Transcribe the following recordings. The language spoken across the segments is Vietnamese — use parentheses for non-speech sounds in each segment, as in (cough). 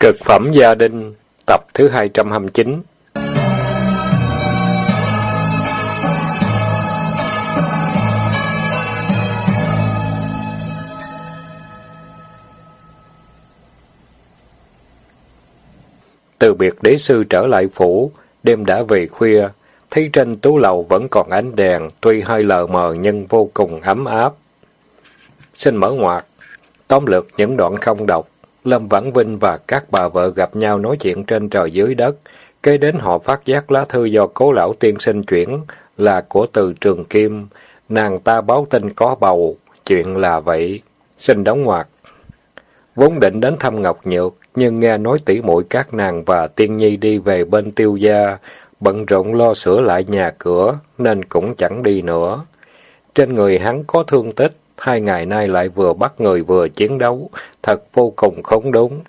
Cực phẩm gia đình, tập thứ 229 Từ biệt đế sư trở lại phủ, đêm đã về khuya, thấy trên tú lầu vẫn còn ánh đèn, tuy hơi lờ mờ nhưng vô cùng ấm áp. Xin mở ngoặt, tóm lược những đoạn không đọc. Lâm Vãn Vinh và các bà vợ gặp nhau nói chuyện trên trời dưới đất. Kế đến họ phát giác lá thư do cố lão tiên sinh chuyển là của từ trường kim. Nàng ta báo tin có bầu, chuyện là vậy. Xin đóng ngoặc. Vốn định đến thăm Ngọc Nhược, nhưng nghe nói tỉ muội các nàng và tiên nhi đi về bên tiêu gia, bận rộn lo sửa lại nhà cửa, nên cũng chẳng đi nữa. Trên người hắn có thương tích, hai ngày nay lại vừa bắt người vừa chiến đấu, thật vô cùng khốn đúng.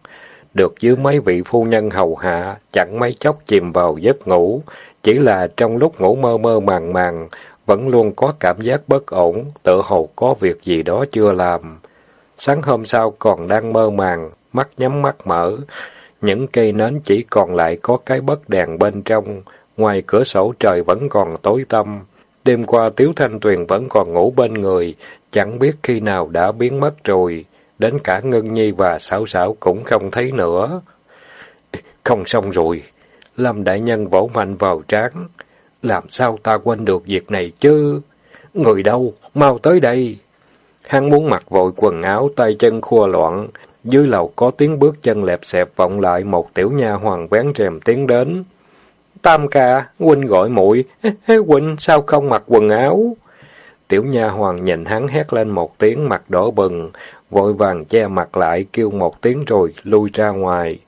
Được dưới mấy vị phu nhân hầu hạ, chẳng mấy chốc chìm vào giấc ngủ, chỉ là trong lúc ngủ mơ mơ màng màng, vẫn luôn có cảm giác bất ổn, tự hồ có việc gì đó chưa làm. Sáng hôm sau còn đang mơ màng, mắt nhắm mắt mở, những cây nến chỉ còn lại có cái bất đèn bên trong, ngoài cửa sổ trời vẫn còn tối tăm. Đêm qua Tiếu Thanh Tuyền vẫn còn ngủ bên người, chẳng biết khi nào đã biến mất rồi, đến cả Ngân Nhi và Sảo Sảo cũng không thấy nữa. Không xong rồi, Lâm Đại Nhân vỗ mạnh vào trán. Làm sao ta quên được việc này chứ? Người đâu? Mau tới đây! Hắn muốn mặc vội quần áo, tay chân khua loạn. Dưới lầu có tiếng bước chân lẹp xẹp vọng lại một tiểu nha hoàng vén rèm tiến đến. Tam ca, huynh gọi muội (laughs) huynh sao không mặc quần áo? Tiểu nha hoàng nhìn hắn hét lên một tiếng mặt đỏ bừng, vội vàng che mặt lại kêu một tiếng rồi lui ra ngoài.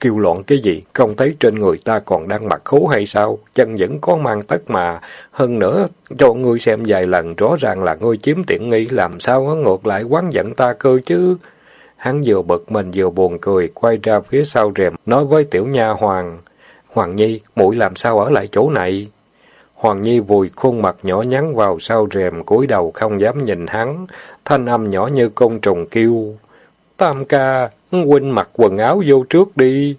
Kêu loạn cái gì? Không thấy trên người ta còn đang mặc khố hay sao? Chân vẫn có mang tất mà. Hơn nữa, cho ngươi xem vài lần rõ ràng là ngươi chiếm tiện nghi, làm sao ngược lại quán giận ta cơ chứ? Hắn vừa bực mình vừa buồn cười, quay ra phía sau rèm, nói với tiểu nha hoàng. Hoàng Nhi, muội làm sao ở lại chỗ này? Hoàng Nhi vùi khuôn mặt nhỏ nhắn vào sau rèm, cúi đầu không dám nhìn hắn, thanh âm nhỏ như côn trùng kêu. Tam ca, huynh mặc quần áo vô trước đi.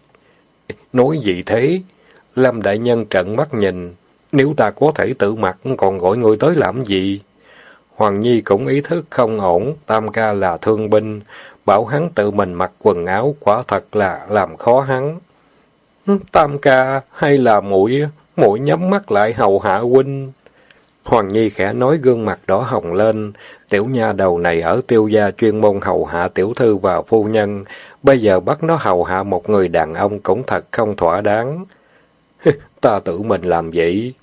Nói gì thế? Lâm Đại Nhân trận mắt nhìn, nếu ta có thể tự mặc, còn gọi người tới làm gì? Hoàng Nhi cũng ý thức không ổn, Tam ca là thương binh, bảo hắn tự mình mặc quần áo quả thật là làm khó hắn. Tam ca, hay là muội muội nhắm mắt lại hầu hạ huynh. Hoàng Nhi khẽ nói gương mặt đỏ hồng lên, tiểu nha đầu này ở tiêu gia chuyên môn hầu hạ tiểu thư và phu nhân, bây giờ bắt nó hầu hạ một người đàn ông cũng thật không thỏa đáng. Ta tự mình làm vậy.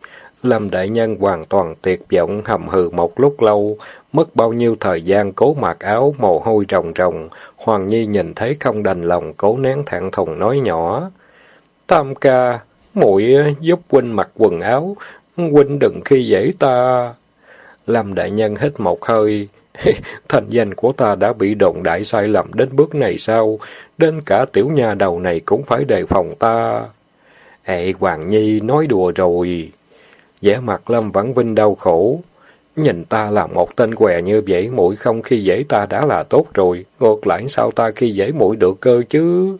Lâm đại nhân hoàn toàn tuyệt vọng hầm hừ một lúc lâu, mất bao nhiêu thời gian cố mặc áo, mồ hôi ròng ròng, Hoàng Nhi nhìn thấy không đành lòng cố nén thẹn thùng nói nhỏ. Tam ca, muội giúp huynh mặc quần áo, huynh đừng khi dễ ta. Lâm đại nhân hít một hơi. (laughs) Thành danh của ta đã bị đồn đại sai lầm đến bước này sao? Đến cả tiểu nhà đầu này cũng phải đề phòng ta. Ê, Hoàng Nhi nói đùa rồi. vẻ mặt Lâm Vãn Vinh đau khổ. Nhìn ta là một tên què như vậy, muội không khi dễ ta đã là tốt rồi. Ngược lại sao ta khi dễ muội được cơ chứ?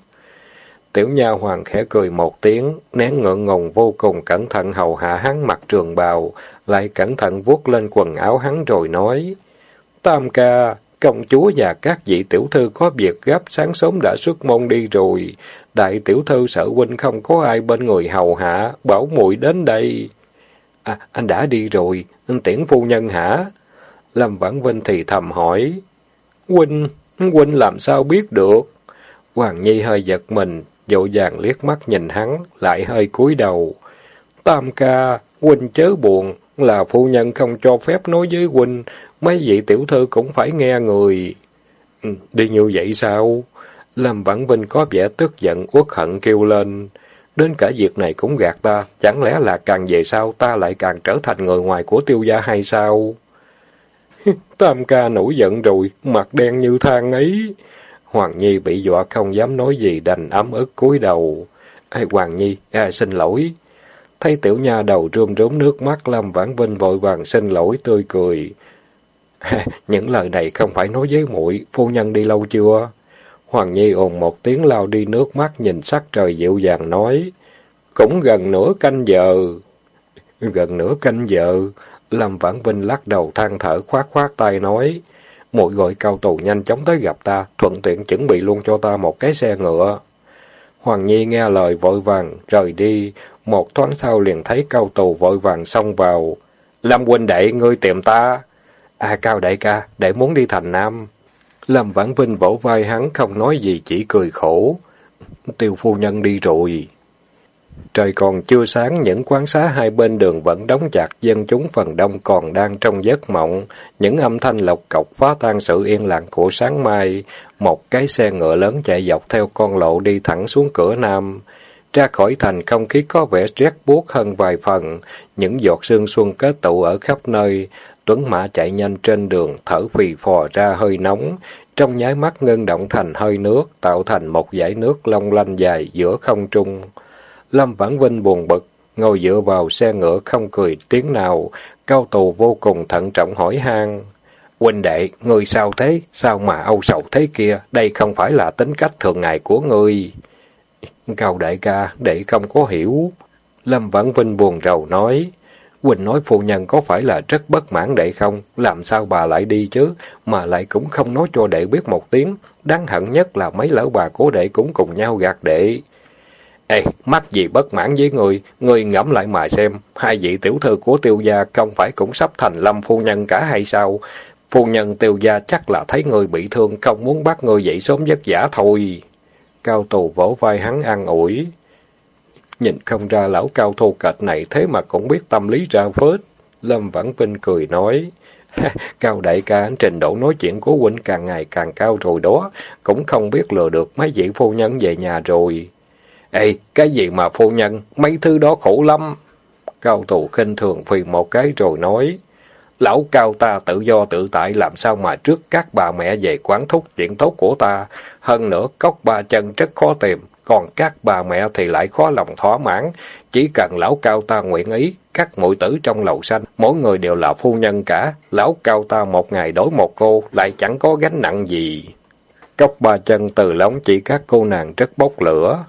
Tiểu nha hoàng khẽ cười một tiếng, nén ngượng ngùng vô cùng cẩn thận hầu hạ hắn mặc trường bào, lại cẩn thận vuốt lên quần áo hắn rồi nói. Tam ca, công chúa và các vị tiểu thư có việc gấp sáng sớm đã xuất môn đi rồi. Đại tiểu thư sợ huynh không có ai bên người hầu hạ, bảo muội đến đây. À, anh đã đi rồi, anh tiễn phu nhân hả? Lâm Vãn Vinh thì thầm hỏi. Huynh, huynh làm sao biết được? Hoàng Nhi hơi giật mình, dội vàng liếc mắt nhìn hắn, lại hơi cúi đầu. Tam ca, huynh chớ buồn, là phu nhân không cho phép nói với huynh, mấy vị tiểu thư cũng phải nghe người. Ừ, đi như vậy sao? Lâm Vãn Vinh có vẻ tức giận, uất hận kêu lên. Đến cả việc này cũng gạt ta, chẳng lẽ là càng về sau ta lại càng trở thành người ngoài của tiêu gia hay sao? (laughs) Tam ca nổi giận rồi, mặt đen như than ấy. Hoàng Nhi bị dọa không dám nói gì đành ấm ức cúi đầu. Ê, Hoàng Nhi, à, xin lỗi. Thấy tiểu nha đầu rơm rớm nước mắt Lâm Vãn Vinh vội vàng xin lỗi tươi cười. (laughs) Những lời này không phải nói với muội phu nhân đi lâu chưa? Hoàng Nhi ồn một tiếng lao đi nước mắt nhìn sắc trời dịu dàng nói. Cũng gần nửa canh giờ. (laughs) Gần nửa canh giờ. Lâm Vãn Vinh lắc đầu than thở khoát khoát tay nói. Muội gọi cao tù nhanh chóng tới gặp ta, thuận tiện chuẩn bị luôn cho ta một cái xe ngựa. Hoàng Nhi nghe lời vội vàng, rời đi. Một thoáng sau liền thấy cao tù vội vàng xông vào. Lâm huynh đệ, ngươi tìm ta. À cao đại ca, đệ muốn đi thành Nam. Lâm Vãn Vinh vỗ vai hắn không nói gì chỉ cười khổ. Tiêu phu nhân đi rồi. Trời còn chưa sáng, những quán xá hai bên đường vẫn đóng chặt, dân chúng phần đông còn đang trong giấc mộng. Những âm thanh lộc cọc phá tan sự yên lặng của sáng mai. Một cái xe ngựa lớn chạy dọc theo con lộ đi thẳng xuống cửa nam. Ra khỏi thành không khí có vẻ rét buốt hơn vài phần, những giọt sương xuân kết tụ ở khắp nơi. Tuấn Mã chạy nhanh trên đường, thở phì phò ra hơi nóng, trong nháy mắt ngưng động thành hơi nước, tạo thành một dải nước long lanh dài giữa không trung. Lâm Vãn Vinh buồn bực, ngồi dựa vào xe ngựa không cười tiếng nào, cao tù vô cùng thận trọng hỏi han Huynh đệ, ngươi sao thế? Sao mà âu sầu thế kia? Đây không phải là tính cách thường ngày của ngươi. Cao đại ca, đệ không có hiểu. Lâm Vãn Vinh buồn rầu nói. Quỳnh nói phu nhân có phải là rất bất mãn đệ không? Làm sao bà lại đi chứ? Mà lại cũng không nói cho đệ biết một tiếng. Đáng hận nhất là mấy lão bà của đệ cũng cùng nhau gạt đệ. Ê, mắc gì bất mãn với người, người ngẫm lại mà xem, hai vị tiểu thư của tiêu gia không phải cũng sắp thành lâm phu nhân cả hay sao? Phu nhân tiêu gia chắc là thấy người bị thương, không muốn bắt người dậy sớm vất vả thôi. Cao tù vỗ vai hắn an ủi. Nhìn không ra lão cao thô kệch này thế mà cũng biết tâm lý ra phết. Lâm Vãn Vinh cười nói. (laughs) cao đại ca, trình độ nói chuyện của huynh càng ngày càng cao rồi đó, cũng không biết lừa được mấy vị phu nhân về nhà rồi. Ê, cái gì mà phu nhân, mấy thứ đó khổ lắm. Cao thủ khinh thường phì một cái rồi nói. Lão cao ta tự do tự tại làm sao mà trước các bà mẹ về quán thúc chuyện tốt của ta. Hơn nữa, cốc ba chân rất khó tìm, còn các bà mẹ thì lại khó lòng thỏa mãn. Chỉ cần lão cao ta nguyện ý, các mũi tử trong lầu xanh, mỗi người đều là phu nhân cả. Lão cao ta một ngày đổi một cô, lại chẳng có gánh nặng gì. Cốc ba chân từ lóng chỉ các cô nàng rất bốc lửa.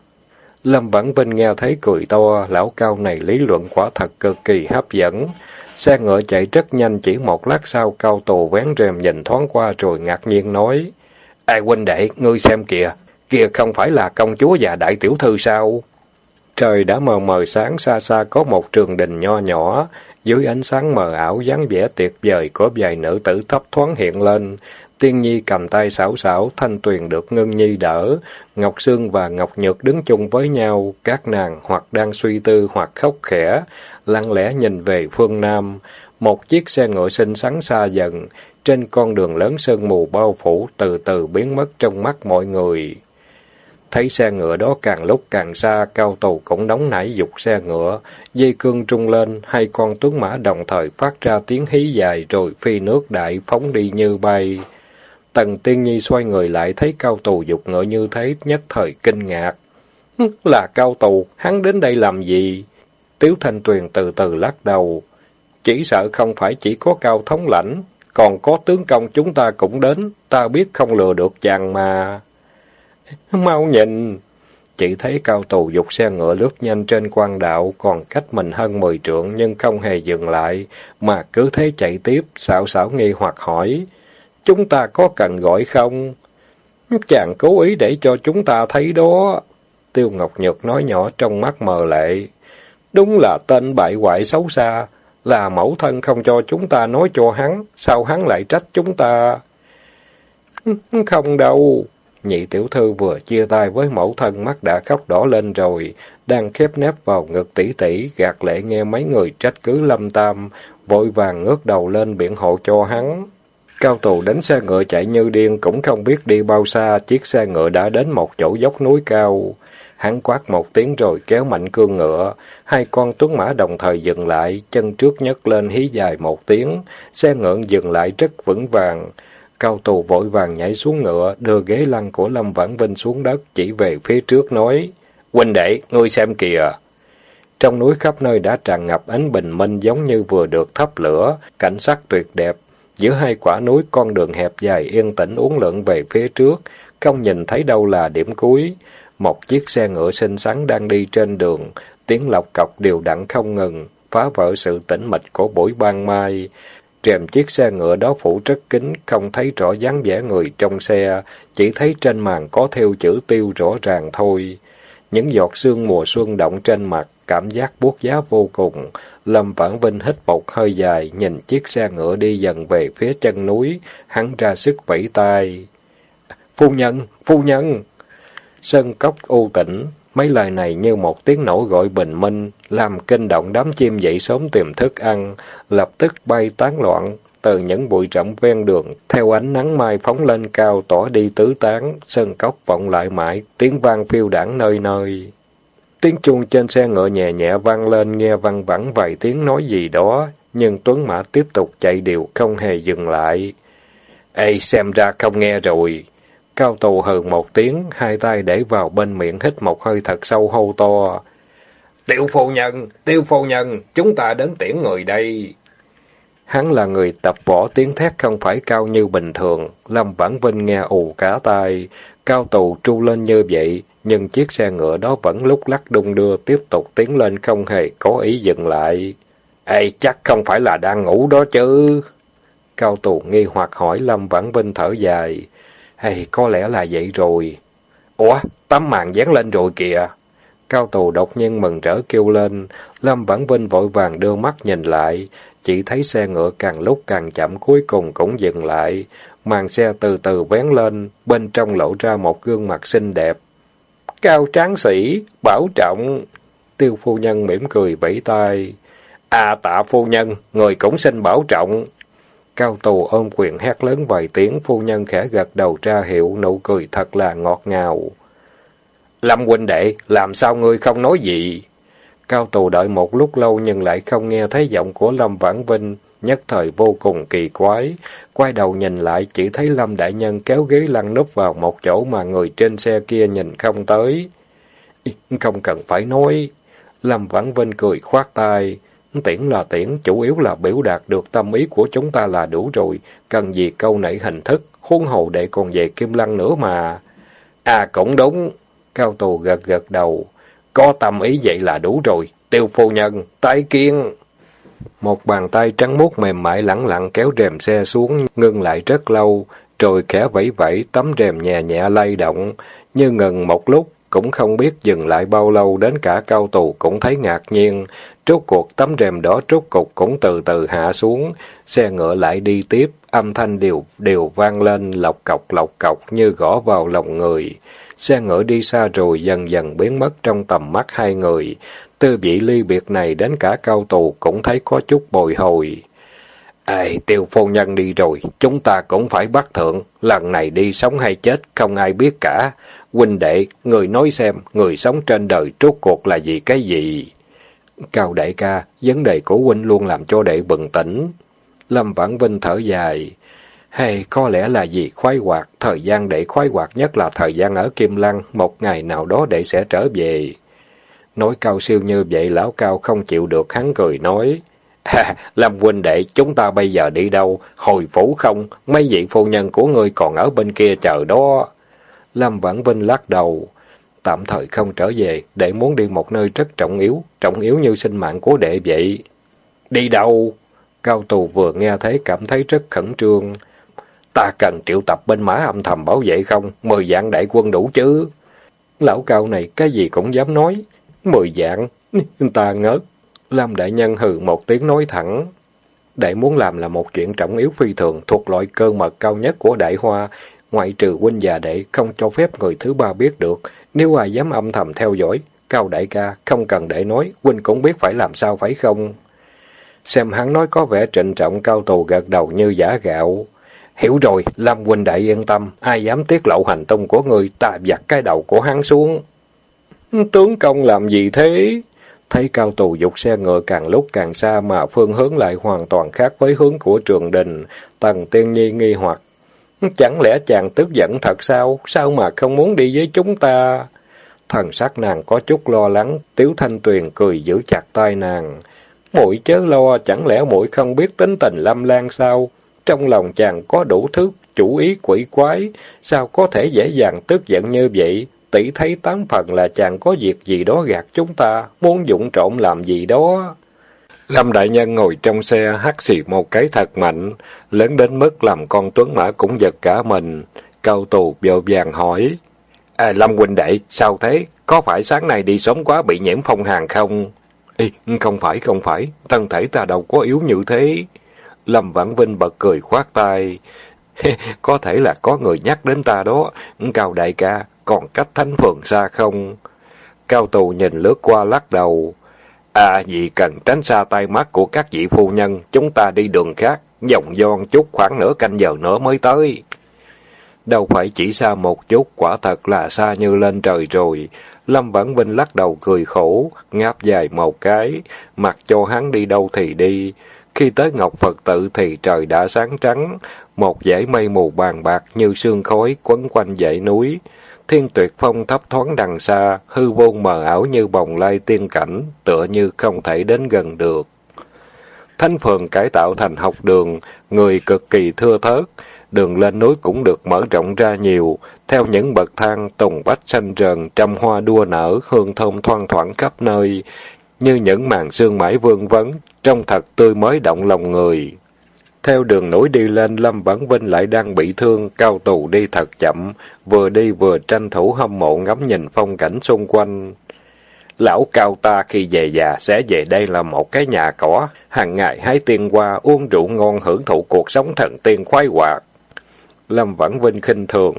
Lâm Vãn Vinh nghe thấy cười to, lão cao này lý luận quả thật cực kỳ hấp dẫn. Xe ngựa chạy rất nhanh, chỉ một lát sau cao tù vén rèm nhìn thoáng qua rồi ngạc nhiên nói. Ai huynh đệ, ngươi xem kìa, kia không phải là công chúa và đại tiểu thư sao? Trời đã mờ mờ sáng xa xa có một trường đình nho nhỏ, dưới ánh sáng mờ ảo dáng vẻ tuyệt vời của vài nữ tử thấp thoáng hiện lên. Tiên Nhi cầm tay xảo xảo, Thanh Tuyền được Ngân Nhi đỡ, Ngọc Sương và Ngọc Nhược đứng chung với nhau, các nàng hoặc đang suy tư hoặc khóc khẽ, lặng lẽ nhìn về phương Nam. Một chiếc xe ngựa xinh xắn xa dần, trên con đường lớn sơn mù bao phủ từ từ biến mất trong mắt mọi người. Thấy xe ngựa đó càng lúc càng xa, cao tù cũng nóng nảy dục xe ngựa, dây cương trung lên, hai con tuấn mã đồng thời phát ra tiếng hí dài rồi phi nước đại phóng đi như bay. Tần Tiên Nhi xoay người lại thấy cao tù dục ngựa như thế, nhất thời kinh ngạc. Là cao tù, hắn đến đây làm gì? Tiếu Thanh Tuyền từ từ lắc đầu. Chỉ sợ không phải chỉ có cao thống lãnh, còn có tướng công chúng ta cũng đến, ta biết không lừa được chàng mà. Mau nhìn! Chỉ thấy cao tù dục xe ngựa lướt nhanh trên quan đạo, còn cách mình hơn mười trượng nhưng không hề dừng lại, mà cứ thế chạy tiếp, xảo xảo nghi hoặc hỏi. Chúng ta có cần gọi không? Chàng cố ý để cho chúng ta thấy đó. Tiêu Ngọc Nhược nói nhỏ trong mắt mờ lệ. Đúng là tên bại hoại xấu xa, là mẫu thân không cho chúng ta nói cho hắn, sao hắn lại trách chúng ta? Không đâu. Nhị tiểu thư vừa chia tay với mẫu thân mắt đã khóc đỏ lên rồi, đang khép nép vào ngực tỷ tỷ, gạt lệ nghe mấy người trách cứ lâm tam, vội vàng ngước đầu lên biện hộ cho hắn. Cao tù đánh xe ngựa chạy như điên cũng không biết đi bao xa, chiếc xe ngựa đã đến một chỗ dốc núi cao. Hắn quát một tiếng rồi kéo mạnh cương ngựa, hai con tuấn mã đồng thời dừng lại, chân trước nhấc lên hí dài một tiếng, xe ngựa dừng lại rất vững vàng. Cao tù vội vàng nhảy xuống ngựa, đưa ghế lăn của Lâm Vãn Vinh xuống đất, chỉ về phía trước nói, huynh đệ, ngươi xem kìa. Trong núi khắp nơi đã tràn ngập ánh bình minh giống như vừa được thắp lửa, cảnh sắc tuyệt đẹp, Giữa hai quả núi con đường hẹp dài yên tĩnh uốn lượn về phía trước, không nhìn thấy đâu là điểm cuối. Một chiếc xe ngựa xinh xắn đang đi trên đường, tiếng lọc cọc đều đặn không ngừng, phá vỡ sự tĩnh mịch của buổi ban mai. Rèm chiếc xe ngựa đó phủ rất kín, không thấy rõ dáng vẻ người trong xe, chỉ thấy trên màn có theo chữ tiêu rõ ràng thôi. Những giọt sương mùa xuân động trên mặt, cảm giác buốt giá vô cùng. Lâm Vãn Vinh hít một hơi dài, nhìn chiếc xe ngựa đi dần về phía chân núi, hắn ra sức vẫy tay. Phu nhân, phu nhân! Sân cốc u tĩnh, mấy lời này như một tiếng nổ gọi bình minh, làm kinh động đám chim dậy sớm tìm thức ăn, lập tức bay tán loạn, từ những bụi rậm ven đường, theo ánh nắng mai phóng lên cao tỏ đi tứ tán, sân cốc vọng lại mãi, tiếng vang phiêu đảng nơi nơi. Tiếng chuông trên xe ngựa nhẹ nhẹ vang lên nghe văng vẳng vài tiếng nói gì đó, nhưng Tuấn Mã tiếp tục chạy đều không hề dừng lại. Ê, xem ra không nghe rồi. Cao tù hừ một tiếng, hai tay để vào bên miệng hít một hơi thật sâu hô to. Tiêu phu nhân, tiêu phu nhân, chúng ta đến tiễn người đây. Hắn là người tập võ tiếng thét không phải cao như bình thường, Lâm Vãn Vinh nghe ù cả tai, cao tù tru lên như vậy, nhưng chiếc xe ngựa đó vẫn lúc lắc đung đưa tiếp tục tiến lên không hề có ý dừng lại. Ê, chắc không phải là đang ngủ đó chứ? Cao tù nghi hoặc hỏi Lâm Vãn Vinh thở dài. Hay có lẽ là vậy rồi. Ủa, tấm màn dán lên rồi kìa. Cao tù đột nhiên mừng rỡ kêu lên. Lâm Vãn Vinh vội vàng đưa mắt nhìn lại. Chỉ thấy xe ngựa càng lúc càng chậm cuối cùng cũng dừng lại. Màn xe từ từ vén lên, bên trong lộ ra một gương mặt xinh đẹp. Cao tráng sĩ, bảo trọng. Tiêu phu nhân mỉm cười vẫy tay. À tạ phu nhân, người cũng xin bảo trọng. Cao tù ôm quyền hét lớn vài tiếng, phu nhân khẽ gật đầu ra hiệu, nụ cười thật là ngọt ngào. Lâm huynh đệ, làm sao ngươi không nói gì? Cao tù đợi một lúc lâu nhưng lại không nghe thấy giọng của Lâm Vãn Vinh, nhất thời vô cùng kỳ quái. Quay đầu nhìn lại chỉ thấy Lâm Đại Nhân kéo ghế lăn núp vào một chỗ mà người trên xe kia nhìn không tới. Không cần phải nói. Lâm Vãn Vinh cười khoát tay. Tiễn là tiễn, chủ yếu là biểu đạt được tâm ý của chúng ta là đủ rồi, cần gì câu nảy hình thức, huống hồ đệ còn về Kim Lăng nữa mà. À cũng đúng, Cao Tù gật gật đầu, có tâm ý vậy là đủ rồi, tiêu phu nhân, tái kiên. Một bàn tay trắng muốt mềm mại lẳng lặng kéo rèm xe xuống, ngưng lại rất lâu, rồi khẽ vẫy vẫy tấm rèm nhẹ nhẹ lay động, như ngừng một lúc, cũng không biết dừng lại bao lâu đến cả cao tù cũng thấy ngạc nhiên. Rốt cuộc tấm rèm đó rốt cục cũng từ từ hạ xuống, xe ngựa lại đi tiếp, âm thanh đều đều vang lên lọc cọc lọc cọc như gõ vào lòng người. Xe ngựa đi xa rồi dần dần biến mất trong tầm mắt hai người. Tư vị ly biệt này đến cả cao tù cũng thấy có chút bồi hồi. Ê, tiêu phu nhân đi rồi, chúng ta cũng phải bắt thượng, lần này đi sống hay chết, không ai biết cả. Huynh đệ, người nói xem, người sống trên đời trốt cuộc là gì cái gì? Cao đại ca, vấn đề của huynh luôn làm cho đệ bừng tỉnh. Lâm Vãn Vinh thở dài. Hay có lẽ là gì khoái hoạt, thời gian để khoái hoạt nhất là thời gian ở Kim Lăng, một ngày nào đó đệ sẽ trở về. Nói cao siêu như vậy lão cao không chịu được hắn cười nói. À, Lâm huynh đệ, chúng ta bây giờ đi đâu? Hồi phủ không? Mấy vị phu nhân của ngươi còn ở bên kia chờ đó. Lâm Vãn Vinh lắc đầu. Tạm thời không trở về, đệ muốn đi một nơi rất trọng yếu, trọng yếu như sinh mạng của đệ vậy. Đi đâu? Cao tù vừa nghe thấy cảm thấy rất khẩn trương. Ta cần triệu tập bên mã âm thầm bảo vệ không? Mười dạng đại quân đủ chứ? Lão cao này cái gì cũng dám nói. Mười dạng? Ta ngớt. Lam đại nhân hừ một tiếng nói thẳng. Đại muốn làm là một chuyện trọng yếu phi thường thuộc loại cơ mật cao nhất của đại hoa, ngoại trừ huynh già đệ không cho phép người thứ ba biết được. Nếu ai dám âm thầm theo dõi, cao đại ca không cần để nói, huynh cũng biết phải làm sao phải không? Xem hắn nói có vẻ trịnh trọng cao tù gật đầu như giả gạo. Hiểu rồi, Lam huynh đại yên tâm, ai dám tiết lộ hành tung của người, ta giặt cái đầu của hắn xuống. Tướng công làm gì thế? Thấy cao tù dục xe ngựa càng lúc càng xa mà phương hướng lại hoàn toàn khác với hướng của trường đình. Tần tiên nhi nghi hoặc. Chẳng lẽ chàng tức giận thật sao? Sao mà không muốn đi với chúng ta? Thần sắc nàng có chút lo lắng, Tiếu Thanh Tuyền cười giữ chặt tay nàng. Mũi chớ lo, chẳng lẽ mũi không biết tính tình Lâm Lan sao? Trong lòng chàng có đủ thứ chủ ý quỷ quái, sao có thể dễ dàng tức giận như vậy? Tỷ thấy tám phần là chàng có việc gì đó gạt chúng ta, muốn dụng trộm làm gì đó. Lâm Đại Nhân ngồi trong xe hắt xì một cái thật mạnh, lớn đến mức làm con tuấn mã cũng giật cả mình. Cao tù vội vàng hỏi, À, Lâm huynh đệ, sao thế? Có phải sáng nay đi sớm quá bị nhiễm phong hàn không? Ê, không phải, không phải, thân thể ta đâu có yếu như thế. Lâm Vãn Vinh bật cười khoát tay. (laughs) có thể là có người nhắc đến ta đó. Cao đại ca, còn cách thánh phường xa không? Cao tù nhìn lướt qua lắc đầu. À, vì cần tránh xa tay mắt của các vị phu nhân, chúng ta đi đường khác, dòng giòn chút khoảng nửa canh giờ nữa mới tới. Đâu phải chỉ xa một chút, quả thật là xa như lên trời rồi. Lâm Vãn Vinh lắc đầu cười khổ, ngáp dài một cái, mặc cho hắn đi đâu thì đi. Khi tới Ngọc Phật tự thì trời đã sáng trắng, một dãy mây mù bàn bạc như sương khói quấn quanh dãy núi. Thiên tuyệt phong thấp thoáng đằng xa, hư vô mờ ảo như bồng lai tiên cảnh, tựa như không thể đến gần được. Thánh phường cải tạo thành học đường, người cực kỳ thưa thớt, đường lên núi cũng được mở rộng ra nhiều, theo những bậc thang tùng bách xanh rờn, trăm hoa đua nở, hương thơm thoang thoảng khắp nơi, như những màn sương mãi vương vấn, trông thật tươi mới động lòng người. Theo đường núi đi lên, Lâm Vãn Vinh lại đang bị thương, cao tù đi thật chậm, vừa đi vừa tranh thủ hâm mộ ngắm nhìn phong cảnh xung quanh. Lão cao ta khi về già sẽ về đây là một cái nhà cỏ, hàng ngày hái tiên hoa, uống rượu ngon hưởng thụ cuộc sống thần tiên khoái hoạt. Lâm Vãn Vinh khinh thường.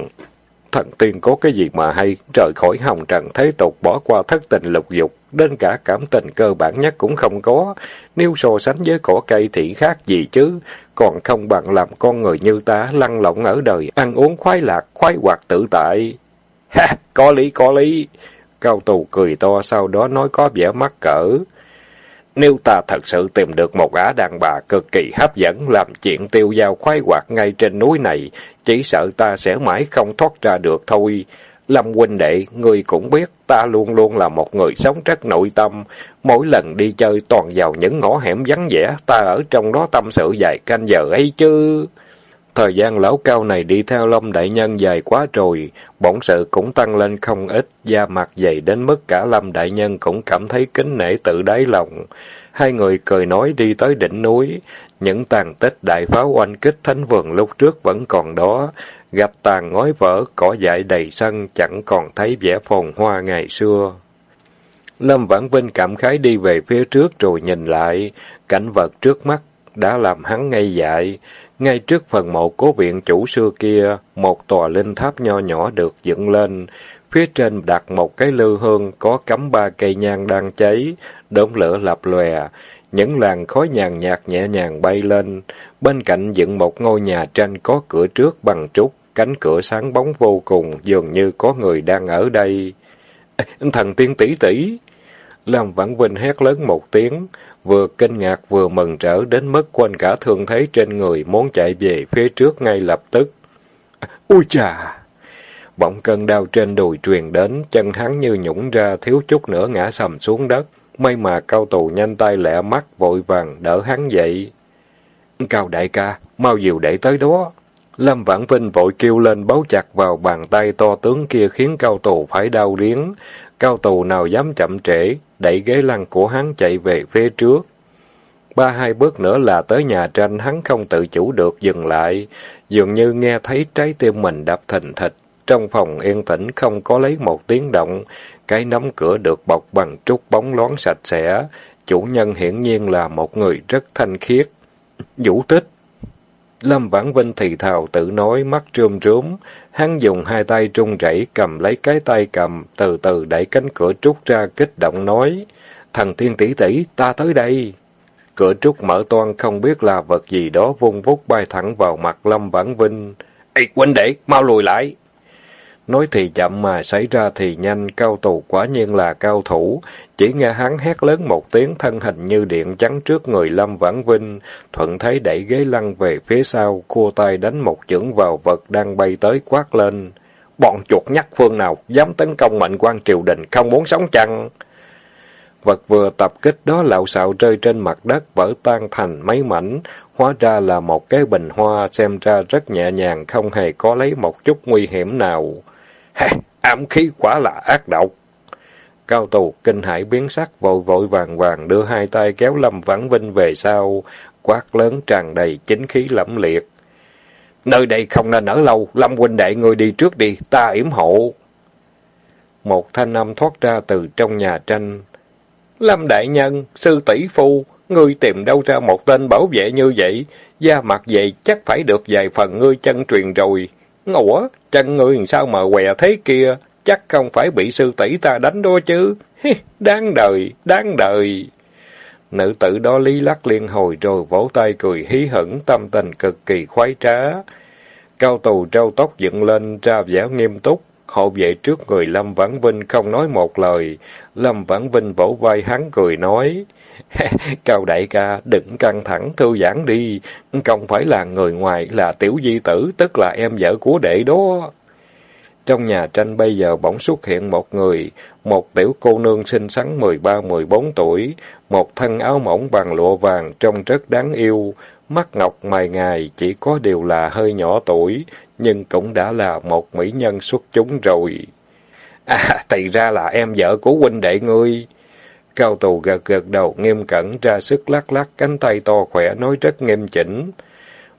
Thần tiên có cái gì mà hay, trời khỏi hồng trần thế tục bỏ qua thất tình lục dục, đến cả cảm tình cơ bản nhất cũng không có. Nếu so sánh với cỏ cây thì khác gì chứ, còn không bằng làm con người như ta lăn lộn ở đời, ăn uống khoái lạc, khoái hoạt tự tại. (laughs) Ha, có lý, có lý. Cao tù cười to sau đó nói có vẻ mắc cỡ. Nếu ta thật sự tìm được một ả đàn bà cực kỳ hấp dẫn làm chuyện tiêu dao khoái hoạt ngay trên núi này, chỉ sợ ta sẽ mãi không thoát ra được thôi. Lâm huynh đệ, ngươi cũng biết, ta luôn luôn là một người sống rất nội tâm. Mỗi lần đi chơi toàn vào những ngõ hẻm vắng vẻ, ta ở trong đó tâm sự dài canh giờ ấy chứ. Thời gian lão cao này đi theo Lâm Đại Nhân dài quá rồi, bổn sự cũng tăng lên không ít, da mặt dày đến mức cả Lâm Đại Nhân cũng cảm thấy kính nể tự đáy lòng. Hai người cười nói đi tới đỉnh núi, những tàn tích đại pháo oanh kích thánh vườn lúc trước vẫn còn đó, gặp tàn ngói vỡ, cỏ dại đầy sân, chẳng còn thấy vẻ phồn hoa ngày xưa. Lâm Vãn Vinh cảm khái đi về phía trước rồi nhìn lại, cảnh vật trước mắt đã làm hắn ngây dại. Ngay trước phần mộ cố viện chủ xưa kia, một tòa linh tháp nho nhỏ được dựng lên. Phía trên đặt một cái lư hương có cắm ba cây nhang đang cháy, đốm lửa lập lòe. Những làn khói nhàn nhạt nhẹ nhàng bay lên. Bên cạnh dựng một ngôi nhà tranh có cửa trước bằng trúc, cánh cửa sáng bóng vô cùng, dường như có người đang ở đây. Thần tiên tỷ tỷ! Lâm Vãn Vinh hét lớn một tiếng, vừa kinh ngạc vừa mừng rỡ đến mức quên cả thương thế trên người muốn chạy về phía trước ngay lập tức. Ui chà! Bỗng cơn đau trên đùi truyền đến, chân hắn như nhũng ra thiếu chút nữa ngã sầm xuống đất. May mà cao tù nhanh tay lẹ mắt vội vàng đỡ hắn dậy. Cao đại ca, mau dìu để tới đó. Lâm Vãn Vinh vội kêu lên bấu chặt vào bàn tay to tướng kia khiến cao tù phải đau điếng. Cao tù nào dám chậm trễ, đẩy ghế lăn của hắn chạy về phía trước. Ba hai bước nữa là tới nhà tranh hắn không tự chủ được dừng lại, dường như nghe thấy trái tim mình đập thình thịch. Trong phòng yên tĩnh không có lấy một tiếng động, cái nắm cửa được bọc bằng trúc bóng loáng sạch sẽ. Chủ nhân hiển nhiên là một người rất thanh khiết. (laughs) Vũ tích Lâm Vãn Vinh thì thào tự nói, mắt trơm rướm. Hắn dùng hai tay trung rẩy cầm lấy cái tay cầm, từ từ đẩy cánh cửa trúc ra kích động nói. Thần tiên tỷ tỷ, ta tới đây. Cửa trúc mở toan không biết là vật gì đó vung vút bay thẳng vào mặt Lâm Vãn Vinh. Ê, huynh đệ, mau lùi lại! Nói thì chậm mà xảy ra thì nhanh, cao tù quả nhiên là cao thủ. Chỉ nghe hắn hét lớn một tiếng thân hình như điện chắn trước người Lâm Vãn Vinh, thuận thấy đẩy ghế lăn về phía sau, cua tay đánh một chưởng vào vật đang bay tới quát lên. Bọn chuột nhắc phương nào dám tấn công mệnh quan triều đình không muốn sống chăng? Vật vừa tập kích đó lạo xạo rơi trên mặt đất, vỡ tan thành mấy mảnh. Hóa ra là một cái bình hoa, xem ra rất nhẹ nhàng, không hề có lấy một chút nguy hiểm nào. Hề, ám khí quả là ác độc. Cao tù kinh hãi biến sắc, vội vội vàng vàng đưa hai tay kéo Lâm Vãn Vinh về sau, quát lớn tràn đầy chính khí lẫm liệt. Nơi đây không nên ở lâu, Lâm huynh đệ người đi trước đi, ta yểm hộ. Một thanh âm thoát ra từ trong nhà tranh. Lâm đại nhân, sư tỷ phu, ngươi tìm đâu ra một tên bảo vệ như vậy? Da mặt vậy chắc phải được vài phần ngươi chân truyền rồi. Ủa, chân người sao mà què thế kia? Chắc không phải bị sư tỷ ta đánh đó chứ. Hi, đáng đời, đáng đời. Nữ tử đó lý lắc liên hồi rồi vỗ tay cười hí hửng, tâm tình cực kỳ khoái trá. Cao tù trâu tóc dựng lên, ra vẻ nghiêm túc. Hộ vệ trước người Lâm Vãn Vinh không nói một lời. Lâm Vãn Vinh vỗ vai hắn cười nói. (laughs) Cao đại ca, đừng căng thẳng, thư giãn đi. Không phải là người ngoài, là tiểu di tử, tức là em vợ của đệ đó. Trong nhà tranh bây giờ bỗng xuất hiện một người, một tiểu cô nương xinh xắn 13-14 tuổi, một thân áo mỏng bằng lụa vàng trông rất đáng yêu, mắt ngọc mày ngài chỉ có điều là hơi nhỏ tuổi, nhưng cũng đã là một mỹ nhân xuất chúng rồi. À, thì ra là em vợ của huynh đệ ngươi. Cao tù gật gật đầu nghiêm cẩn ra sức lắc lắc cánh tay to khỏe nói rất nghiêm chỉnh.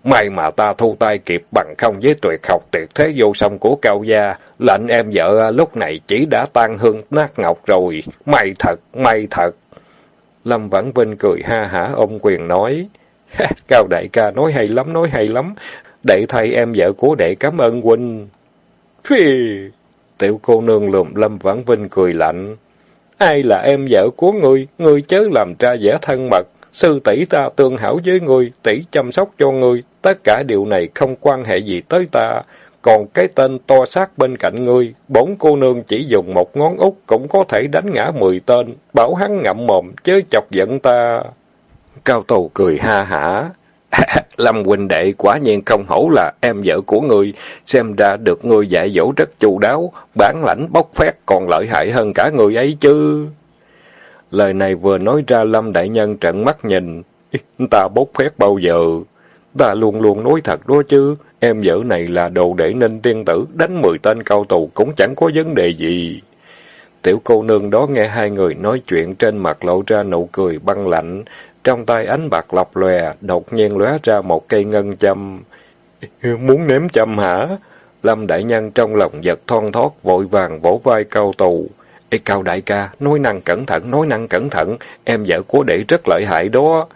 May mà ta thu tay kịp bằng không với tuyệt học tuyệt thế vô song của cao gia, lệnh em vợ lúc này chỉ đã tan hương nát ngọc rồi. May thật, may thật. Lâm Vãn Vinh cười ha hả ông quyền nói. (laughs) Cao đại ca nói hay lắm, nói hay lắm. Đệ thay em vợ của đệ cảm ơn huynh. Phi! Tiểu cô nương lùm Lâm Vãn Vinh cười lạnh. Ai là em vợ của ngươi, ngươi chớ làm ra vẻ thân mật. Sư tỷ ta tương hảo với ngươi, tỷ chăm sóc cho ngươi, tất cả điều này không quan hệ gì tới ta. Còn cái tên to xác bên cạnh ngươi, bốn cô nương chỉ dùng một ngón út cũng có thể đánh ngã mười tên, bảo hắn ngậm mồm, chớ chọc giận ta. Cao Tù cười ha hả. (laughs) Lâm huynh đệ quả nhiên không hổ là em vợ của ngươi, xem ra được ngươi dạy dỗ rất chu đáo, bản lãnh bốc phét còn lợi hại hơn cả người ấy chứ. Lời này vừa nói ra Lâm Đại Nhân trận mắt nhìn. Ta bốc phét bao giờ? Ta luôn luôn nói thật đó chứ. Em vợ này là đồ để nên tiên tử, đánh mười tên cao tù cũng chẳng có vấn đề gì. Tiểu cô nương đó nghe hai người nói chuyện trên mặt lộ ra nụ cười băng lạnh. Trong tay ánh bạc lọc lòe, đột nhiên lóe ra một cây ngân châm. (laughs) Muốn ném châm hả? Lâm Đại Nhân trong lòng giật thon thót, vội vàng vỗ vai cao tù. Ê cao đại ca, nói năng cẩn thận, nói năng cẩn thận, em vợ của đệ rất lợi hại đó.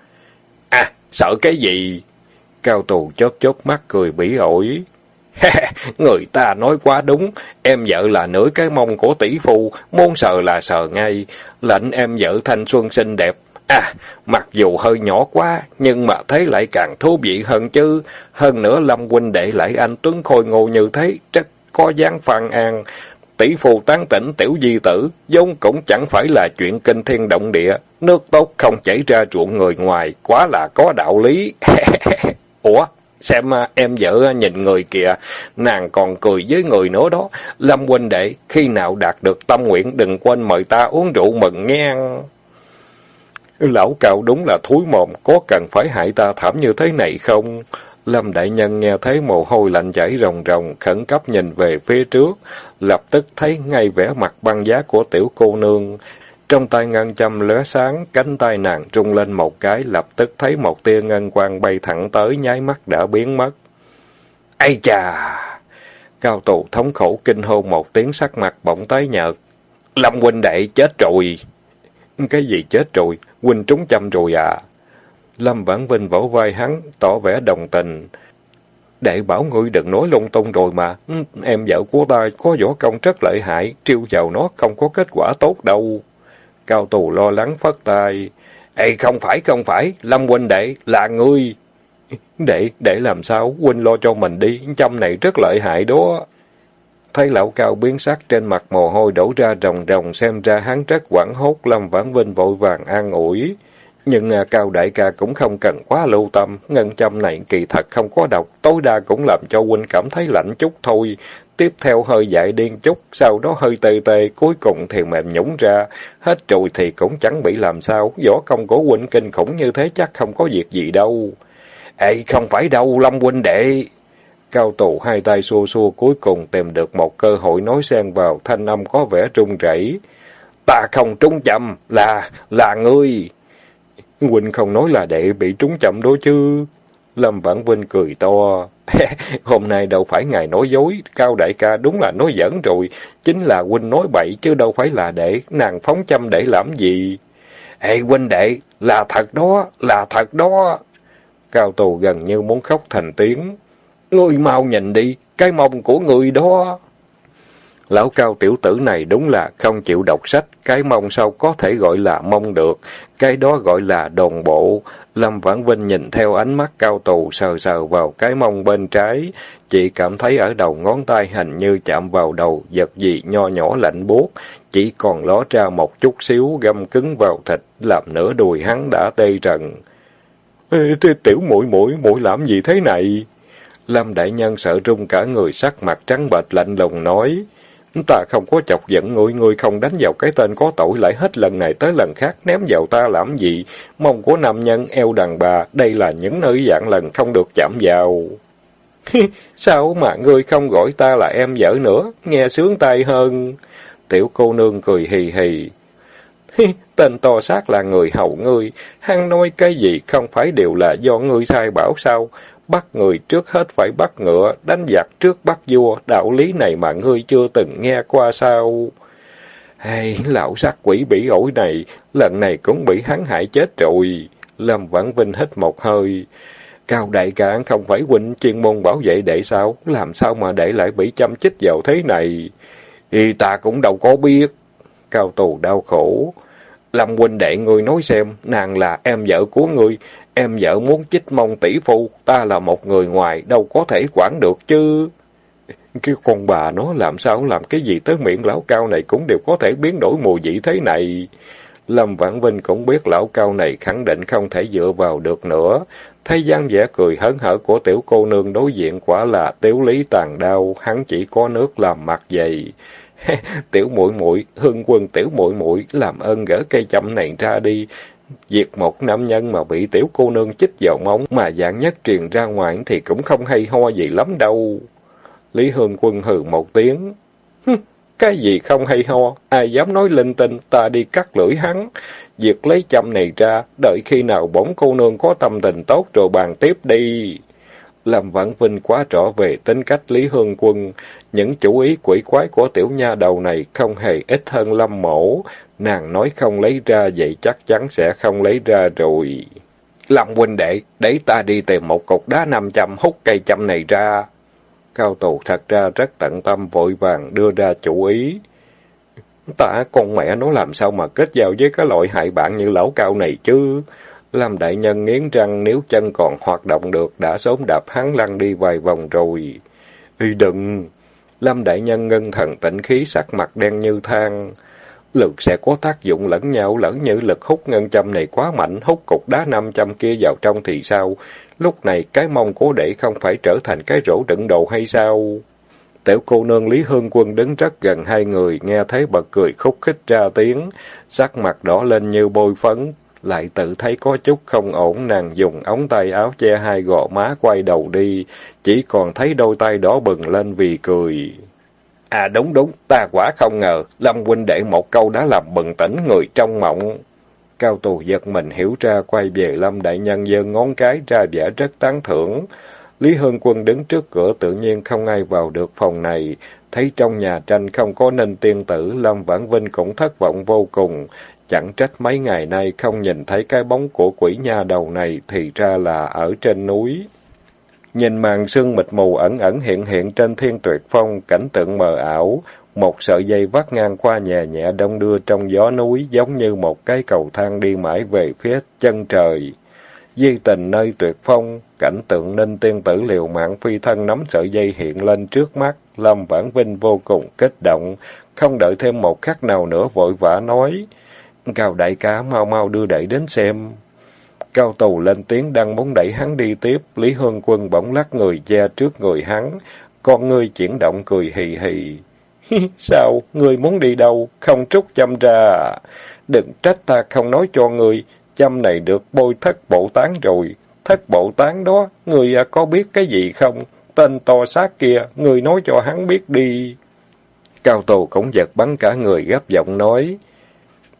À, sợ cái gì? Cao tù chớp chớp mắt cười bỉ ổi. (laughs) Người ta nói quá đúng, em vợ là nửa cái mông của tỷ phu, muốn sờ là sờ ngay, lệnh em vợ thanh xuân xinh đẹp. À, mặc dù hơi nhỏ quá, nhưng mà thấy lại càng thú vị hơn chứ. Hơn nữa Lâm huynh đệ lại anh Tuấn Khôi ngô như thế, chắc có dáng phan an tỷ phù tán tỉnh tiểu di tử, giống cũng chẳng phải là chuyện kinh thiên động địa, nước tốt không chảy ra ruộng người ngoài, quá là có đạo lý. (laughs) Ủa, xem à, em vợ nhìn người kìa, nàng còn cười với người nữa đó. Lâm huynh đệ, khi nào đạt được tâm nguyện đừng quên mời ta uống rượu mừng nghe. Lão cao đúng là thối mồm, có cần phải hại ta thảm như thế này không? Lâm Đại Nhân nghe thấy mồ hôi lạnh chảy ròng ròng, khẩn cấp nhìn về phía trước, lập tức thấy ngay vẻ mặt băng giá của tiểu cô nương. Trong tay ngân châm lóe sáng, cánh tay nàng trung lên một cái, lập tức thấy một tia ngân quang bay thẳng tới, nháy mắt đã biến mất. Ây chà! Cao tù thống khổ kinh hô một tiếng sắc mặt bỗng tái nhợt. Lâm huynh đệ chết rồi! Cái gì chết rồi? Huynh trúng châm rồi à? Lâm Vãn Vinh vỗ vai hắn, tỏ vẻ đồng tình. Đệ bảo ngươi đừng nói lung tung rồi mà, ừ, em vợ của ta có võ công rất lợi hại, triêu vào nó không có kết quả tốt đâu. Cao tù lo lắng phất tay. Ê không phải, không phải, Lâm huynh đệ, là ngươi. Đệ, để làm sao, huynh lo cho mình đi, châm này rất lợi hại đó. Thấy lão cao biến sắc trên mặt mồ hôi đổ ra rồng rồng xem ra hắn rất quảng hốt, Lâm Vãn Vinh vội vàng an ủi. Nhưng à, Cao Đại ca cũng không cần quá lưu tâm, ngân châm này kỳ thật không có độc, tối đa cũng làm cho huynh cảm thấy lạnh chút thôi. tiếp theo hơi dại điên chút, sau đó hơi tê tê, cuối cùng thì mềm nhũng ra. Hết rồi thì cũng chẳng bị làm sao, võ công của huynh kinh khủng như thế chắc không có việc gì đâu. Ê, không phải đâu, Lâm huynh đệ. Cao tù hai tay xua xua cuối cùng tìm được một cơ hội nói xen vào, thanh âm có vẻ trung rẩy. Ta không trúng chậm, là, là ngươi. Huynh không nói là đệ bị trúng chậm đó chứ. Lâm Vãn Vinh cười to. (laughs) Hôm nay đâu phải ngài nói dối, Cao đại ca đúng là nói giỡn rồi. Chính là huynh nói bậy chứ đâu phải là đệ nàng phóng châm để làm gì. Ê huynh đệ, là thật đó, là thật đó. Cao tù gần như muốn khóc thành tiếng. Ngươi mau nhìn đi, cái mông của người đó. Lão cao tiểu tử này đúng là không chịu đọc sách, cái mông sao có thể gọi là mông được, cái đó gọi là đồng bộ. Lâm Vãn Vinh nhìn theo ánh mắt cao tù sờ sờ vào cái mông bên trái, chỉ cảm thấy ở đầu ngón tay hình như chạm vào đầu vật gì nho nhỏ lạnh buốt, chỉ còn ló ra một chút xíu găm cứng vào thịt, làm nửa đùi hắn đã tê trần. Ê, tiểu muội muội muội làm gì thế này? Lâm đại nhân sợ run cả người sắc mặt trắng bệch lạnh lùng nói. Ta không có chọc giận ngươi, ngươi không đánh vào cái tên có tội lại hết lần này tới lần khác ném vào ta làm gì? Mong của nam nhân, eo đàn bà, đây là những nơi dạng lần không được chạm vào. (laughs) Sao mà ngươi không gọi ta là em vợ nữa, nghe sướng tay hơn. Tiểu cô nương cười hì hì. (laughs) Tên to xác là người hầu ngươi, hắn nói cái gì không phải đều là do ngươi sai bảo sao? Bắt người trước hết phải bắt ngựa, đánh giặc trước bắt vua, đạo lý này mà ngươi chưa từng nghe qua sao? Hay, lão sát quỷ bị ổi này, lần này cũng bị hắn hại chết rồi. Lâm Vãn Vinh hít một hơi. Cao đại ca không phải huynh chuyên môn bảo vệ đệ sao? Làm sao mà đệ lại bị chăm chích vào thế này? Thì ta cũng đâu có biết. Cao tù đau khổ. Lâm huynh đệ ngươi nói xem, nàng là em vợ của ngươi, Em vợ muốn chích mong tỷ phu, ta là một người ngoài, đâu có thể quản được chứ. Cái con bà nó làm sao làm cái gì tới miệng lão cao này cũng đều có thể biến đổi mùi vị thế này. Lâm Vãn Vinh cũng biết lão cao này khẳng định không thể dựa vào được nữa. Thấy dáng vẻ cười hớn hở của tiểu cô nương đối diện quả là tiểu lý tàn đau, hắn chỉ có nước làm mặt dày. (laughs) tiểu muội muội hưng quân tiểu muội muội làm ơn gỡ cây chậm này ra đi, Việc một nam nhân mà bị tiểu cô nương chích vào móng mà dạng nhất truyền ra ngoài thì cũng không hay ho gì lắm đâu. Lý Hương Quân hừ một tiếng. Cái gì không hay ho, ai dám nói linh tinh, ta đi cắt lưỡi hắn. Việc lấy châm này ra, đợi khi nào bổn cô nương có tâm tình tốt rồi bàn tiếp đi. Làm Vãn Vinh quá rõ về tính cách Lý Hương Quân, những chủ ý quỷ quái của tiểu nha đầu này không hề ít hơn Lâm Mổ, nàng nói không lấy ra vậy chắc chắn sẽ không lấy ra rồi. Lâm huynh đệ, để ta đi tìm một cục đá năm trăm hút cây châm này ra. Cao tù thật ra rất tận tâm vội vàng đưa ra chủ ý. Ta con mẹ nó làm sao mà kết giao với cái loại hại bạn như lão cao này chứ? Lâm đại nhân nghiến răng nếu chân còn hoạt động được đã sớm đạp hắn lăn đi vài vòng rồi. Y đừng! Lâm đại nhân ngân thần tịnh khí sắc mặt đen như than. Lực sẽ có tác dụng lẫn nhau lẫn như lực hút ngân châm này quá mạnh, hút cục đá năm trăm kia vào trong thì sao? Lúc này cái mông cố để không phải trở thành cái rổ đựng đồ hay sao? Tiểu cô nương Lý Hương Quân đứng rất gần hai người, nghe thấy bật cười khúc khích ra tiếng, sắc mặt đỏ lên như bôi phấn, lại tự thấy có chút không ổn, nàng dùng ống tay áo che hai gò má quay đầu đi, chỉ còn thấy đôi tay đỏ bừng lên vì cười. À đúng đúng, ta quả không ngờ, Lâm huynh đệ một câu đã làm bừng tỉnh người trong mộng. Cao tù giật mình hiểu ra quay về Lâm đại nhân giơ ngón cái ra vẻ rất tán thưởng. Lý Hương Quân đứng trước cửa tự nhiên không ai vào được phòng này. Thấy trong nhà tranh không có nên tiên tử, Lâm Vãn Vinh cũng thất vọng vô cùng. Chẳng trách mấy ngày nay không nhìn thấy cái bóng của quỷ nha đầu này thì ra là ở trên núi. Nhìn màn sương mịt mù ẩn ẩn hiện hiện trên thiên tuyệt phong, cảnh tượng mờ ảo, một sợi dây vắt ngang qua nhẹ nhẹ đông đưa trong gió núi giống như một cái cầu thang đi mãi về phía chân trời. Di tình nơi tuyệt phong, cảnh tượng ninh tiên tử liều mạng phi thân nắm sợi dây hiện lên trước mắt, Lâm Vãn Vinh vô cùng kích động, không đợi thêm một khắc nào nữa vội vã nói. Cao đại ca mau mau đưa đẩy đến xem. Cao tù lên tiếng đang muốn đẩy hắn đi tiếp, Lý Hương Quân bỗng lắc người ra trước người hắn, Con ngươi chuyển động cười hì hì. (laughs) Sao? Ngươi muốn đi đâu? Không trút châm ra. Đừng trách ta không nói cho ngươi. Châm này được bôi thất bộ tán rồi. Thất bộ tán đó, ngươi à, có biết cái gì không? Tên to xác kia, ngươi nói cho hắn biết đi. Cao tù cũng giật bắn cả người gấp giọng nói.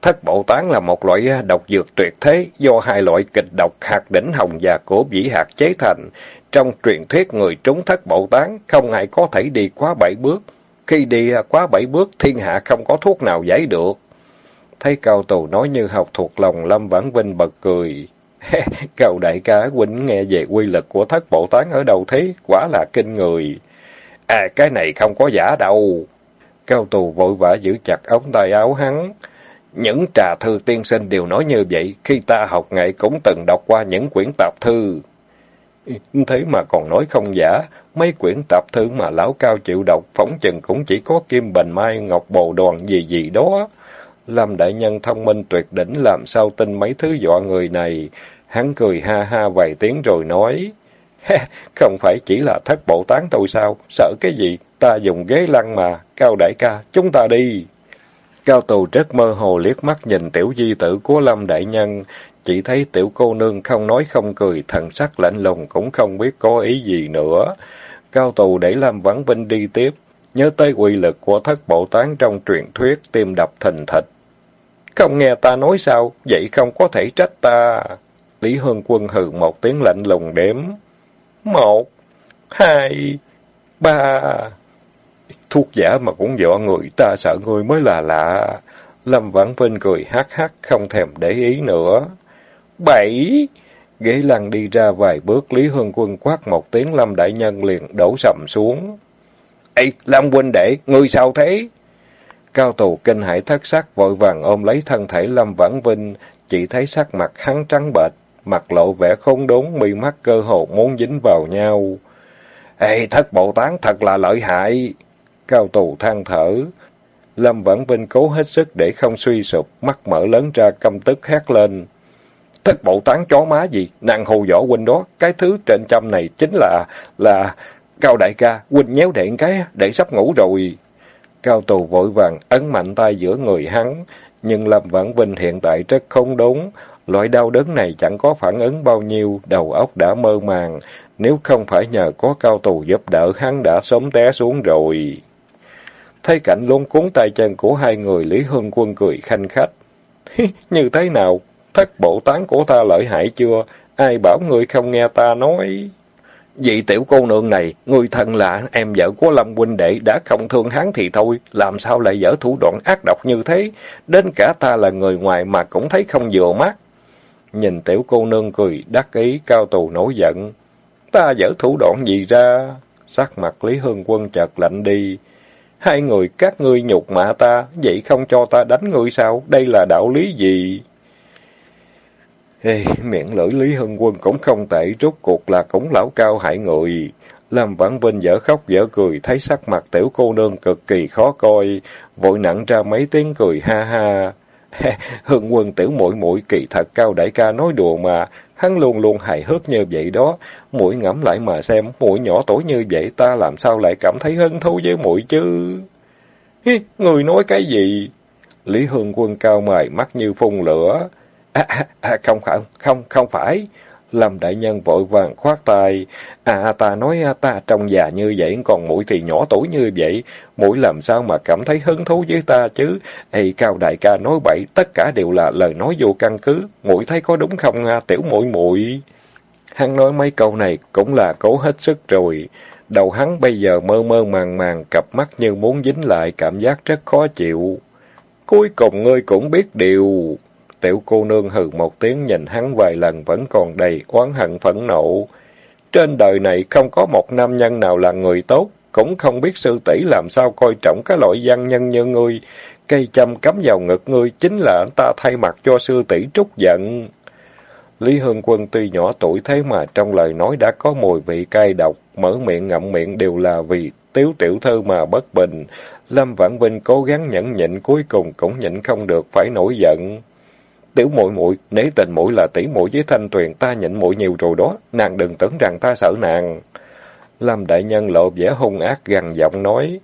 Thất bộ tán là một loại độc dược tuyệt thế, do hai loại kịch độc hạt đỉnh hồng và cổ vĩ hạt chế thành. Trong truyền thuyết người trúng thất bộ tán, không ai có thể đi quá bảy bước. Khi đi quá bảy bước, thiên hạ không có thuốc nào giải được. Thấy cao tù nói như học thuộc lòng, Lâm Vãn Vinh bật cười. (laughs) Cao đại ca huynh nghe về quy lực của thất bộ tán ở đâu thế? Quả là kinh người. À cái này không có giả đâu. Cao tù vội vã giữ chặt ống tay áo hắn. Những trà thư tiên sinh đều nói như vậy, khi ta học nghệ cũng từng đọc qua những quyển tạp thư. Thế mà còn nói không giả, mấy quyển tạp thư mà lão cao chịu đọc, phóng chừng cũng chỉ có kim bình mai, ngọc bồ đoàn gì gì đó. Lâm đại nhân thông minh tuyệt đỉnh làm sao tin mấy thứ dọa người này. Hắn cười ha ha vài tiếng rồi nói, không phải chỉ là thất bộ tán tôi sao, sợ cái gì, ta dùng ghế lăn mà, cao đại ca, chúng ta đi. Cao tù rất mơ hồ liếc mắt nhìn tiểu di tử của Lâm Đại Nhân, chỉ thấy tiểu cô nương không nói không cười, thần sắc lạnh lùng cũng không biết có ý gì nữa. Cao tù để Lâm Vãn Vinh đi tiếp, nhớ tới quy lực của thất bộ tán trong truyền thuyết, tim đập thình thịch. Không nghe ta nói sao, vậy không có thể trách ta. Lý Hương Quân hừ một tiếng lạnh lùng đếm. Một, hai, ba... Thuốc giả mà cũng dọa người, ta sợ người mới là lạ. Lâm Vãn Vinh cười hát hát, không thèm để ý nữa. Bảy! Ghế lăn đi ra vài bước, Lý Hương Quân quát một tiếng Lâm Đại Nhân liền đổ sầm xuống. Ê, Lâm huynh đệ, ngươi sao thế? Cao tù kinh hải thất sắc, vội vàng ôm lấy thân thể Lâm Vãn Vinh, chỉ thấy sắc mặt hắn trắng bệch, mặt lộ vẻ khốn đốn, mi mắt cơ hồ muốn dính vào nhau. Ê, thất bộ tán thật là lợi hại! Cao tù than thở. Lâm Vãn Vinh cố hết sức để không suy sụp, mắt mở lớn ra căm tức hét lên. Thất bộ tán chó má gì, nàng hồ võ huynh đó, cái thứ trên trăm này chính là, là... Cao đại ca, huynh nhéo điện cái, để sắp ngủ rồi. Cao tù vội vàng ấn mạnh tay giữa người hắn, nhưng Lâm Vãn Vinh hiện tại rất không đúng. Loại đau đớn này chẳng có phản ứng bao nhiêu, đầu óc đã mơ màng. Nếu không phải nhờ có cao tù giúp đỡ, hắn đã sớm té xuống rồi. Thấy cảnh luôn cuốn tay chân của hai người, Lý Hương Quân cười khanh khách. Như thế nào? Thất bộ tán của ta lợi hại chưa? Ai bảo người không nghe ta nói? Vị tiểu cô nương này, người thân là em vợ của Lâm huynh đệ đã không thương hắn thì thôi, làm sao lại dở thủ đoạn ác độc như thế? Đến cả ta là người ngoài mà cũng thấy không vừa mắt. Nhìn tiểu cô nương cười, đắc ý, cao tù nổi giận. Ta dở thủ đoạn gì ra? Sắc mặt Lý Hương Quân chợt lạnh đi. Hai người các ngươi nhục mạ ta, vậy không cho ta đánh ngươi sao? Đây là đạo lý gì? Ê, miệng lưỡi Lý Hưng Quân cũng không tệ, rốt cuộc là cũng lão cao hại người. Lâm Vãn Vinh dở khóc dở cười, thấy sắc mặt tiểu cô nương cực kỳ khó coi, vội nặng ra mấy tiếng cười ha ha. (laughs) Hưng Quân tiểu muội muội kỳ thật cao đại ca nói đùa mà, hắn luôn luôn hài hước như vậy đó. mũi ngẫm lại mà xem, mũi nhỏ tuổi như vậy ta làm sao lại cảm thấy hứng thú với mũi chứ? Hi, người nói cái gì? Lý Hương Quân cao mày, mắt như phun lửa. À, à, à, không không, không, không phải. Lâm đại nhân vội vàng khoát tay. À, ta nói à, ta trông già như vậy, còn mũi thì nhỏ tuổi như vậy. Mũi làm sao mà cảm thấy hứng thú với ta chứ? Ê, cao đại ca nói bậy, tất cả đều là lời nói vô căn cứ. Mũi thấy có đúng không, à, tiểu mũi mũi? Hắn nói mấy câu này cũng là cố hết sức rồi. Đầu hắn bây giờ mơ mơ màng màng, cặp mắt như muốn dính lại, cảm giác rất khó chịu. Cuối cùng ngươi cũng biết điều. Tiểu cô nương hừ một tiếng nhìn hắn vài lần vẫn còn đầy oán hận phẫn nộ. Trên đời này không có một nam nhân nào là người tốt, cũng không biết sư tỷ làm sao coi trọng cái loại văn nhân như ngươi. Cây châm cắm vào ngực ngươi chính là anh ta thay mặt cho sư tỷ trút giận. Lý Hương Quân tuy nhỏ tuổi thế mà trong lời nói đã có mùi vị cay độc, mở miệng ngậm miệng đều là vì tiếu tiểu thư mà bất bình. Lâm Vãn Vinh cố gắng nhẫn nhịn cuối cùng cũng nhịn không được phải nổi giận. Tiểu muội muội, nể tình muội là tỷ muội với Thanh Tuyền, ta nhịn muội nhiều rồi đó, nàng đừng tưởng rằng ta sợ nàng. Lâm Đại Nhân lộ vẻ hung ác gằn giọng nói,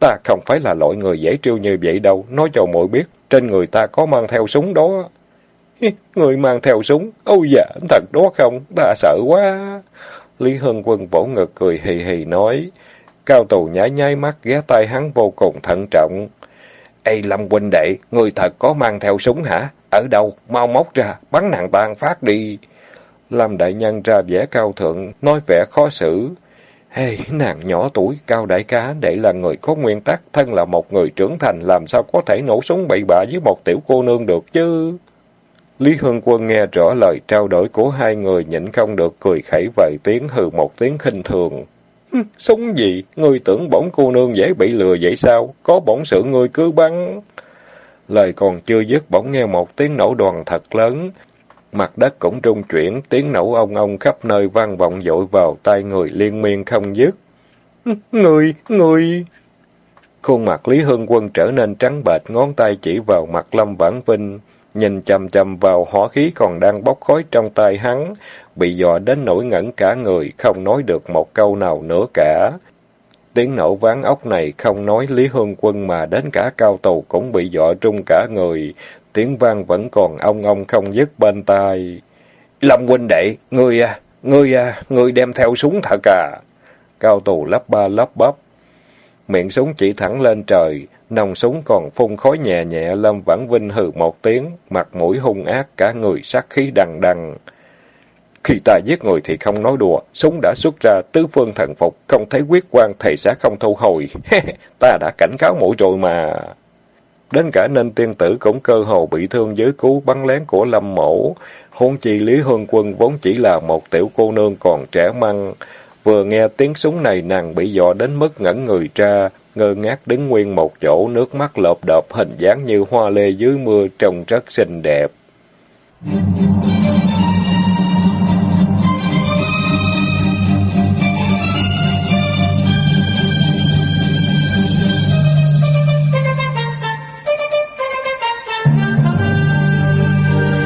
ta không phải là loại người dễ trêu như vậy đâu, nói cho muội biết, trên người ta có mang theo súng đó. Người mang theo súng, ôi dạ, thật đó không, ta sợ quá. Lý hưng Quân vỗ ngực cười hì hì nói, cao tù nhảy nháy mắt ghé tay hắn vô cùng thận trọng. Ê Lâm huynh đệ, người thật có mang theo súng hả? Ở đâu? Mau móc ra, bắn nàng tan phát đi. Lâm đại nhân ra vẻ cao thượng, nói vẻ khó xử. Hey, nàng nhỏ tuổi, cao đại cá, để là người có nguyên tắc, thân là một người trưởng thành, làm sao có thể nổ súng bậy bạ với một tiểu cô nương được chứ? Lý Hương Quân nghe rõ lời trao đổi của hai người, nhịn không được cười khẩy vài tiếng hừ một tiếng khinh thường. Súng gì? Ngươi tưởng bổn cô nương dễ bị lừa vậy sao? Có bổn sự ngươi cứ bắn. Lời còn chưa dứt bỗng nghe một tiếng nổ đoàn thật lớn. Mặt đất cũng rung chuyển, tiếng nổ ông ông khắp nơi vang vọng dội vào tai người liên miên không dứt. (laughs) Người, người... Khuôn mặt Lý Hương Quân trở nên trắng bệch, ngón tay chỉ vào mặt Lâm Vãn Vinh, nhìn chầm chầm vào hỏa khí còn đang bốc khói trong tay hắn, bị dọa đến nỗi ngẩn cả người, không nói được một câu nào nữa cả. Tiếng nổ ván ốc này không nói Lý Hương Quân mà đến cả cao tù cũng bị dọa trung cả người, tiếng vang vẫn còn ong ong không dứt bên tai. Lâm huynh đệ, ngươi à, ngươi à, ngươi đem theo súng thật à? Cao tù lắp ba lắp bắp. Miệng súng chỉ thẳng lên trời, nòng súng còn phun khói nhẹ nhẹ, Lâm Vãn Vinh hừ một tiếng, mặt mũi hung ác, cả người sát khí đằng đằng. Khi ta giết người thì không nói đùa, súng đã xuất ra, tứ phương thần phục, không thấy quyết quan thầy sẽ không thu hồi. (laughs) ta đã cảnh cáo mũi rồi mà. Đến cả nên tiên tử cũng cơ hồ bị thương dưới cú bắn lén của Lâm Mổ. Hôn chi Lý Hương Quân vốn chỉ là một tiểu cô nương còn trẻ măng. Vừa nghe tiếng súng này nàng bị dọa đến mức ngẩn người ra, ngơ ngác đứng nguyên một chỗ, nước mắt lợp đợp hình dáng như hoa lê dưới mưa trông rất xinh đẹp. Mm-hmm.